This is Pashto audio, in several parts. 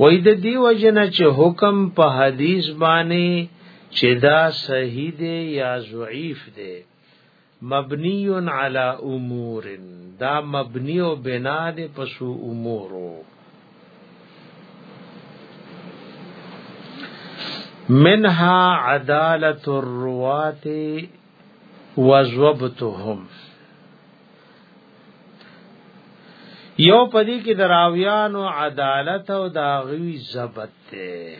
وای د دی وجنه چې حکم په حدیث باندې چې دا صحیح دی یا ضعیف دی مبنی علی امور دا مبنی او بنا دی په سو امورو منها عدالت الروات وزوبتهم یو پدی کې دراویانو عدالت او داغوی ضبط ته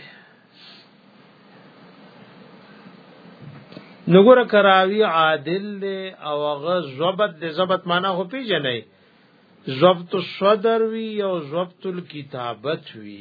نګور کراوی عادل دی او هغه ضبط د ضبط معنا خو پیژنې ضبط الصدر وی او ضبط الكتابت وی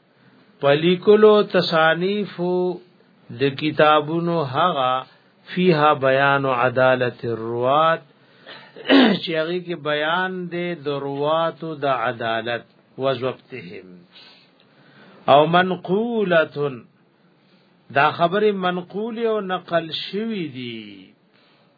پلیکلو تصانیف د کتابونو هغه فیها بیان عدالت الروات چې هغه کې بیان دی د رواتو د عدالت وزبتهم او منقوله دا خبره منقوله او نقل شوی دی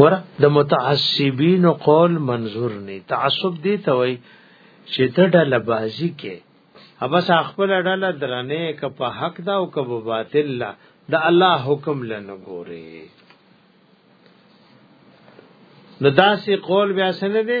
ور د متعصبین قول منظور نه تعصب دی ته وای چې ته ډله بازی کې ابس خپل ډله درنه ک په حق دا او ک په باطل لا د الله حکم لنه ګوري نو داسې قول بیا سره دی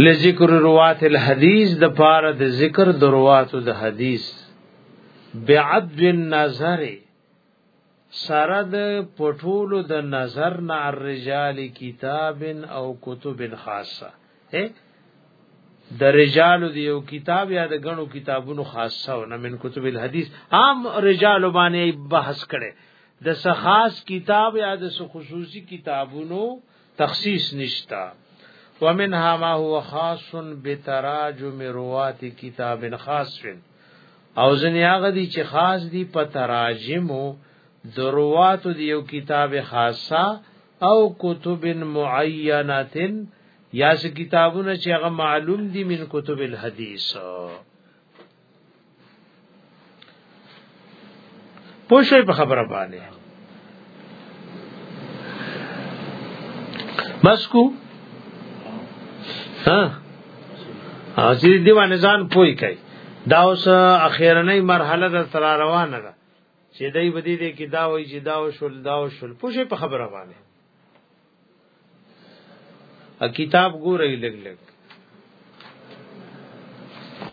لذکر روات الحدیث د پاره د ذکر درواتو د حدیث بعد النظر سره د پټولو د نظر نه الرجال کتاب او کتب خاصه د رجال دی یو کتاب یا د غنو کتابونو خاصه او نه من کتب الحدیث عام رجال باندې بحث کړي د سخاص کتاب یا د خصوصي کتابونو تخصیص نشتا ومنها ما هو خاص بتراجم روات کتاب خاص فن او ځنی هغه دي چې خاص دي په تراجمو دروات دی یو کتاب خاصه او کتب معینه یا چې کتابونه چې هغه معلوم دي من کتب الحدیث پوښې په خبره باندې مسکو ها اسی دیوان ځان پوي کوي دا اوس اخیرنۍ مرحله د تر روانه ده چې دای بدی دې کې دا وایي چې دا وشول دا وشول پوښې په خبره باندې کتاب ګورئ لګ لګ